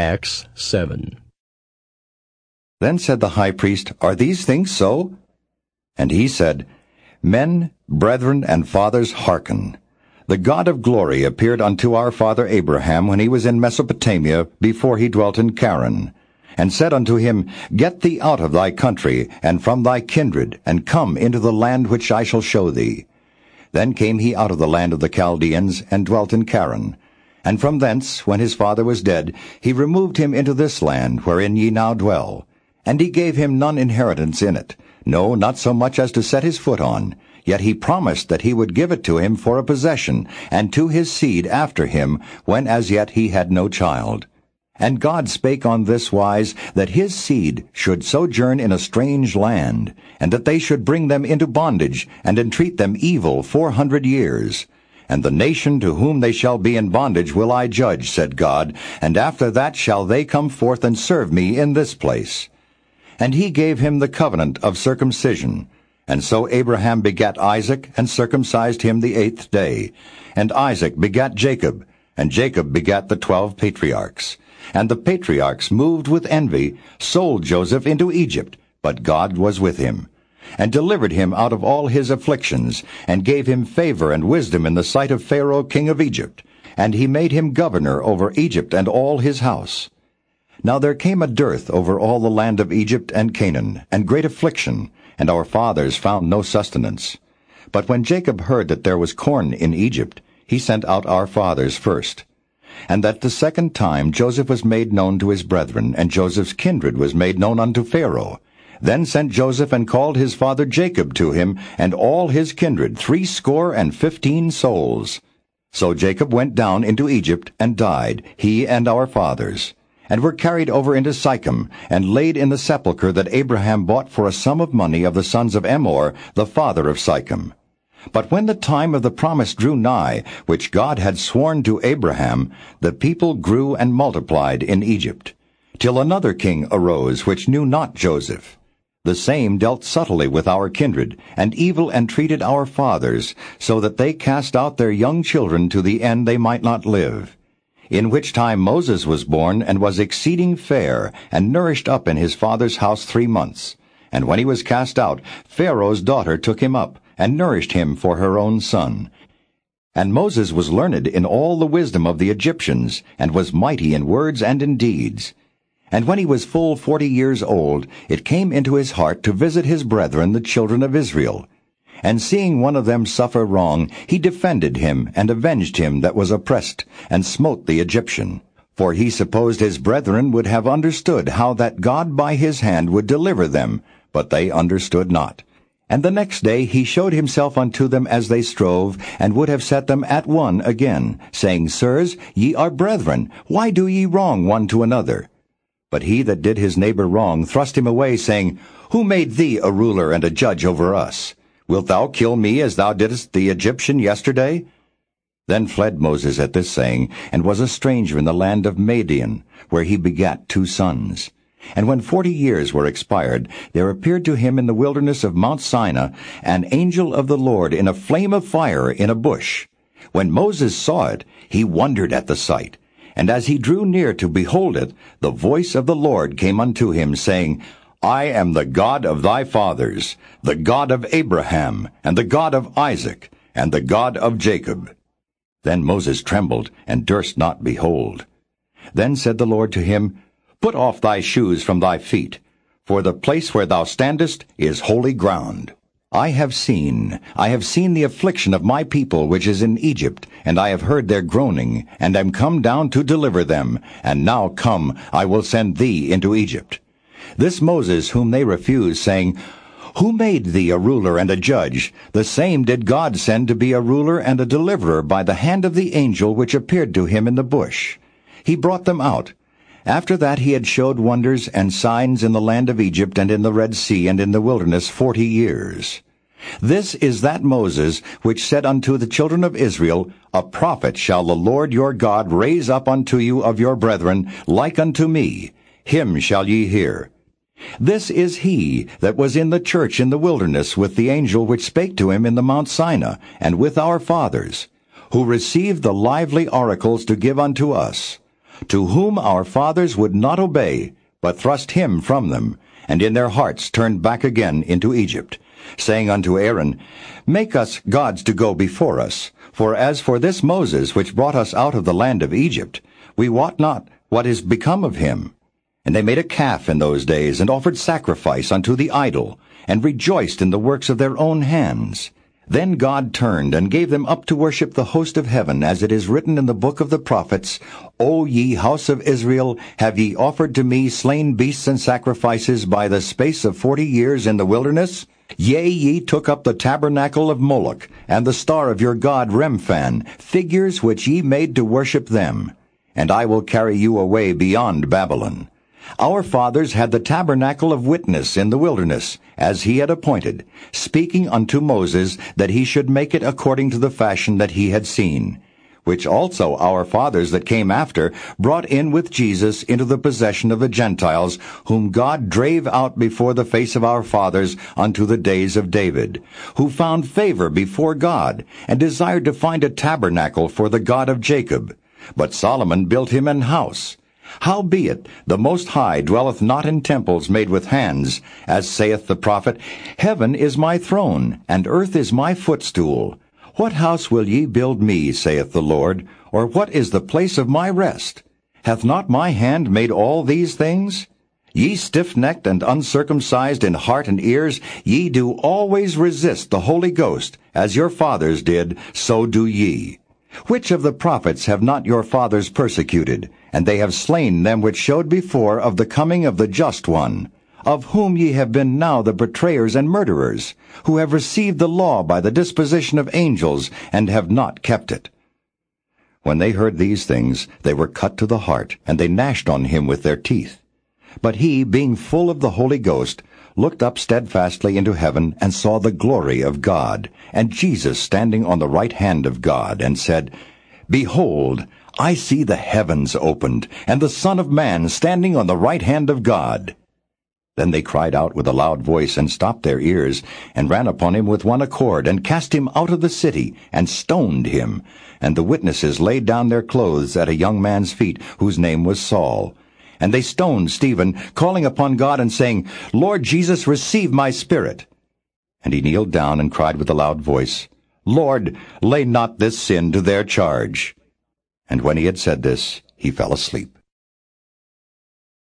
Acts 7. Then said the high priest, Are these things so? And he said, Men, brethren, and fathers, hearken. The God of glory appeared unto our father Abraham when he was in Mesopotamia, before he dwelt in Charran, and said unto him, Get thee out of thy country, and from thy kindred, and come into the land which I shall show thee. Then came he out of the land of the Chaldeans, and dwelt in Charran. And from thence, when his father was dead, he removed him into this land, wherein ye now dwell. And he gave him none inheritance in it, no, not so much as to set his foot on. Yet he promised that he would give it to him for a possession, and to his seed after him, when as yet he had no child. And God spake on this wise, that his seed should sojourn in a strange land, and that they should bring them into bondage, and entreat them evil four hundred years. And the nation to whom they shall be in bondage will I judge, said God, and after that shall they come forth and serve me in this place. And he gave him the covenant of circumcision. And so Abraham begat Isaac, and circumcised him the eighth day. And Isaac begat Jacob, and Jacob begat the twelve patriarchs. And the patriarchs, moved with envy, sold Joseph into Egypt, but God was with him, and delivered him out of all his afflictions, and gave him favor and wisdom in the sight of Pharaoh king of Egypt. And he made him governor over Egypt and all his house. Now there came a dearth over all the land of Egypt and Canaan, and great affliction, and our fathers found no sustenance. But when Jacob heard that there was corn in Egypt, he sent out our fathers first. And that the second time Joseph was made known to his brethren, and Joseph's kindred was made known unto Pharaoh. Then sent Joseph and called his father Jacob to him, and all his kindred, threescore and fifteen souls. So Jacob went down into Egypt, and died, he and our fathers and were carried over into Sychem, and laid in the sepulchre that Abraham bought for a sum of money of the sons of Emor, the father of Sychem. But when the time of the promise drew nigh, which God had sworn to Abraham, the people grew and multiplied in Egypt, till another king arose which knew not Joseph. The same dealt subtly with our kindred, and evil entreated our fathers, so that they cast out their young children to the end they might not live in which time Moses was born, and was exceeding fair, and nourished up in his father's house three months. And when he was cast out, Pharaoh's daughter took him up, and nourished him for her own son. And Moses was learned in all the wisdom of the Egyptians, and was mighty in words and in deeds. And when he was full forty years old, it came into his heart to visit his brethren the children of Israel, and seeing one of them suffer wrong, he defended him, and avenged him that was oppressed, and smote the Egyptian. For he supposed his brethren would have understood how that God by his hand would deliver them, but they understood not. And the next day he showed himself unto them as they strove, and would have set them at one again, saying, Sirs, ye are brethren, why do ye wrong one to another? But he that did his neighbor wrong thrust him away, saying, Who made thee a ruler and a judge over us? Wilt thou kill me as thou didst the Egyptian yesterday? Then fled Moses at this saying, and was a stranger in the land of Madian, where he begat two sons. And when forty years were expired, there appeared to him in the wilderness of Mount Sinai an angel of the Lord in a flame of fire in a bush. When Moses saw it, he wondered at the sight. And as he drew near to behold it, the voice of the Lord came unto him, saying, I am the God of thy fathers, the God of Abraham, and the God of Isaac, and the God of Jacob. Then Moses trembled, and durst not behold. Then said the Lord to him, Put off thy shoes from thy feet, for the place where thou standest is holy ground. I have seen, I have seen the affliction of my people which is in Egypt, and I have heard their groaning, and am come down to deliver them, and now come, I will send thee into Egypt. This Moses whom they refused, saying, Who made thee a ruler and a judge? The same did God send to be a ruler and a deliverer by the hand of the angel which appeared to him in the bush. He brought them out. After that he had showed wonders and signs in the land of Egypt and in the Red Sea and in the wilderness forty years. This is that Moses which said unto the children of Israel, A prophet shall the Lord your God raise up unto you of your brethren, like unto me. Him shall ye hear. This is he that was in the church in the wilderness with the angel which spake to him in the Mount Sinai, and with our fathers, who received the lively oracles to give unto us. To whom our fathers would not obey, but thrust him from them, and in their hearts turned back again into Egypt, saying unto Aaron, Make us gods to go before us. For as for this Moses, which brought us out of the land of Egypt, we wot not what is become of him. And they made a calf in those days, and offered sacrifice unto the idol, and rejoiced in the works of their own hands. Then God turned and gave them up to worship the host of heaven, as it is written in the book of the prophets, O ye house of Israel, have ye offered to me slain beasts and sacrifices by the space of forty years in the wilderness? Yea, ye took up the tabernacle of Moloch, and the star of your god Remphan, figures which ye made to worship them. And I will carry you away beyond Babylon. Our fathers had the tabernacle of witness in the wilderness, as he had appointed, speaking unto Moses that he should make it according to the fashion that he had seen, which also our fathers that came after brought in with Jesus into the possession of the Gentiles, whom God drave out before the face of our fathers unto the days of David, who found favor before God, and desired to find a tabernacle for the God of Jacob. But Solomon built him an house, Howbeit, the Most High dwelleth not in temples made with hands, as saith the prophet, Heaven is my throne, and earth is my footstool. What house will ye build me, saith the Lord, or what is the place of my rest? Hath not my hand made all these things? Ye stiff-necked and uncircumcised in heart and ears, ye do always resist the Holy Ghost, as your fathers did, so do ye. Which of the prophets have not your fathers persecuted? And they have slain them which showed before of the coming of the Just One, of whom ye have been now the betrayers and murderers, who have received the law by the disposition of angels, and have not kept it. When they heard these things, they were cut to the heart, and they gnashed on him with their teeth. But he, being full of the Holy Ghost, looked up steadfastly into heaven, and saw the glory of God, and Jesus standing on the right hand of God, and said, Behold, I see the heavens opened, and the Son of Man standing on the right hand of God. Then they cried out with a loud voice, and stopped their ears, and ran upon him with one accord, and cast him out of the city, and stoned him. And the witnesses laid down their clothes at a young man's feet, whose name was Saul. And they stoned Stephen, calling upon God and saying, Lord Jesus, receive my spirit. And he kneeled down and cried with a loud voice, Lord, lay not this sin to their charge. And when he had said this, he fell asleep.